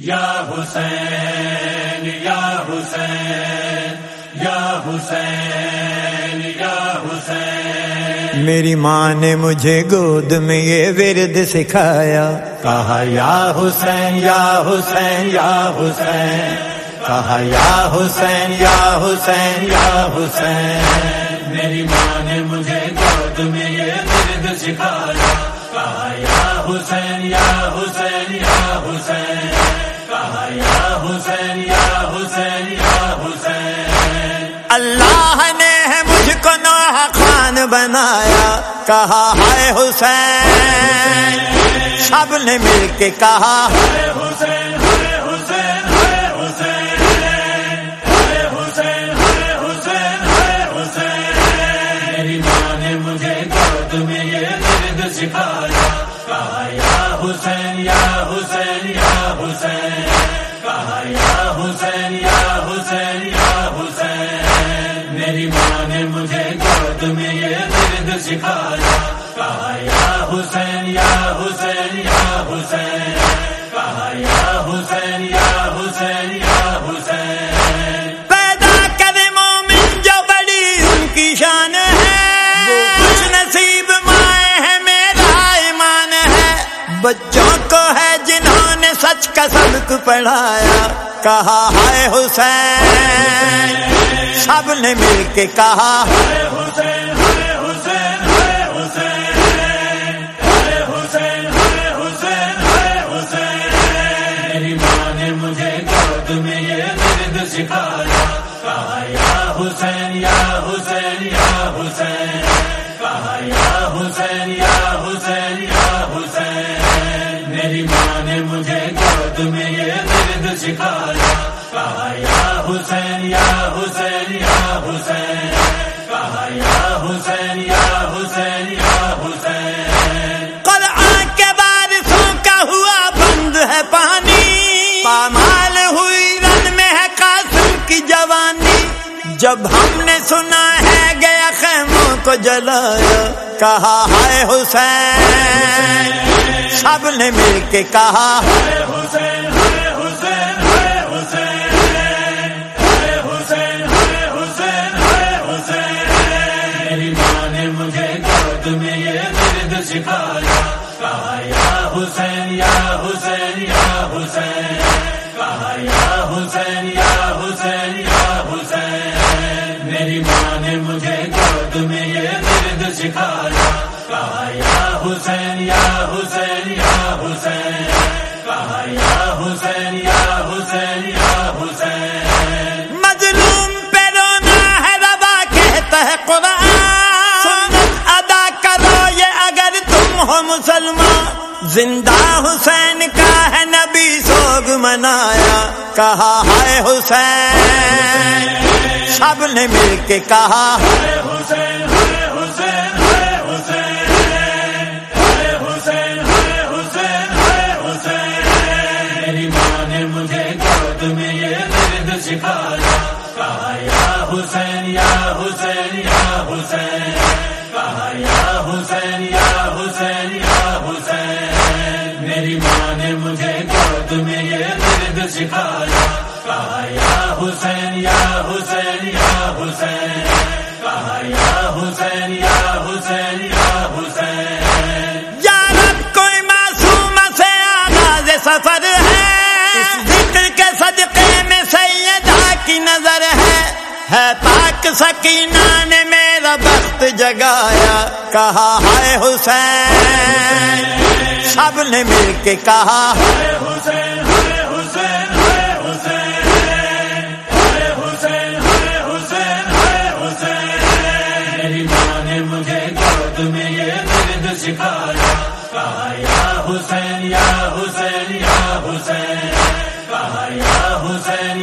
یا حسین یا حسین یا حسین یا حسین۔ میری ماں نے مجھے گود میں یہ ورد سکھایا۔ کہا یا حسین یا حسین یا حسین۔ کہا یا حسین یا حسین یا حسین۔ میری ماں نے مجھے گود میں یہ ورد سکھایا۔ کہا یا حسین یا حسین یا حسین۔ حسین یا حسین یا حسین۔ اللہ نے مجھ کو نوح خان بنایا کہا ہے حسین۔ سب نے مل کے کہا اے حسین اے حسین اے حسین۔ اے سکھایا کہا یا حسین یا حسین یا حسین کہا یا حسین یا حسین یا حسین۔ پیدا کرے مومن جو بڑی ان کی شان ہے۔ خوش نصیب مائیں ہے میرا ایمان ہے۔ بچوں کو ہے جنہوں نے سچ کا سبق پڑھایا۔ کہا ہے حسین۔ سب نے مل کے کہا اے حسین تمہیں یہ درد سکھایا۔ کہا یا حسین یا حسین یا حسین۔ کہا یا حسین یا حسین یا حسین۔ میری ماں نے مجھے گود میں یہ درد سکھایا۔ کہا یا حسین یا حسین، یا جب ہم نے سنا ہے گیا خیموں کو جلایا، کہا ہے حسین۔ سب نے مل کے کہا اے حسین اے حسین۔ میری ماں نے مجھے گود میں یہ درد سکھایا۔ کہا، یا حسین یا حسین یا حسین۔ کہا، یا حسین یا حسین یا حسین۔ مظلوم پہ رونا ہے ربا کہتا ہے قرآن۔ ادا کرو، یہ اگر تم ہو مسلمان۔ زندہ حسین کا ہے نبی سوگ منایا۔ کہا ہے حسین۔ سب نے مل کے کہا حسین حسین حسین حسین حسین حسین۔ میری ماں نے مجھے گود میں یہ درد سکھایا۔ کہا، یا حسین یا حسین یا حسین۔ کہا، یا حسین یا حسین سکینہ نے میرا بخت جگایا، کہا ہے حسین۔ سب نے مل کے کہا حسین حسین حسین۔ حسین حسین حسین۔ میری ماں نے مجھے درد سکھایا یا حسین یا حسین کہا، یا حسین یا حسین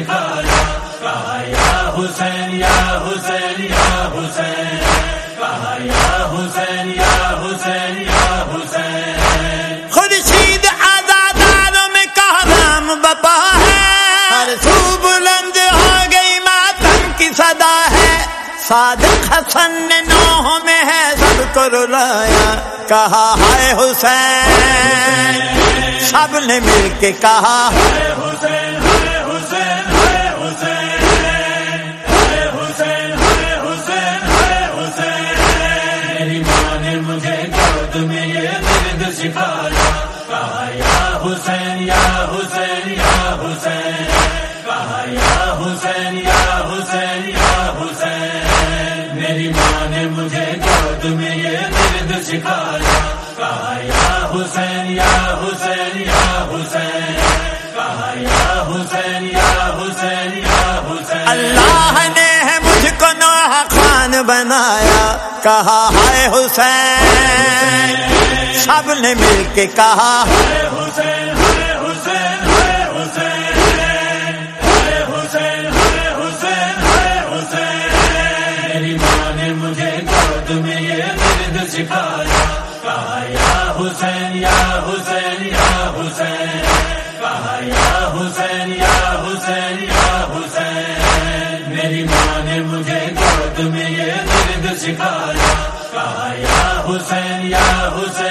درد سکھایا کہا یا حسین یا حسین یا حسین کہا یا حسین یا حسین یا حسین. خورشید آزاداروں میں کہا رام بپا ہے؟ ہر سو بلند ہو گئی ماتم کی صدا ہے۔ صادق حسن نے نوح میں ہے سب کو رلایا۔ کہا ہائے حسین۔ سب نے مل کے کہا۔ حسین حسین۔ حسین کہا یا حسین یا حسین یا حسین میری ماں نے مجھے گود میں یہ درد سکھایا کہا یا حسین یا حسین یا حسین کہا یا حسین یا حسین یا حسین اللہ نے ہے مجھ کو نوح خان بنایا، کہا ہائے حسین، سب نے مل کے کہا۔ حسین درد سکھایا کہا یا حسین یا حسین یا حسین کہا یا حسین یا حسین یا حسین، میری ماں نے مجھے گود میں یہ درد سکھایا کہا یا حسین یا حسین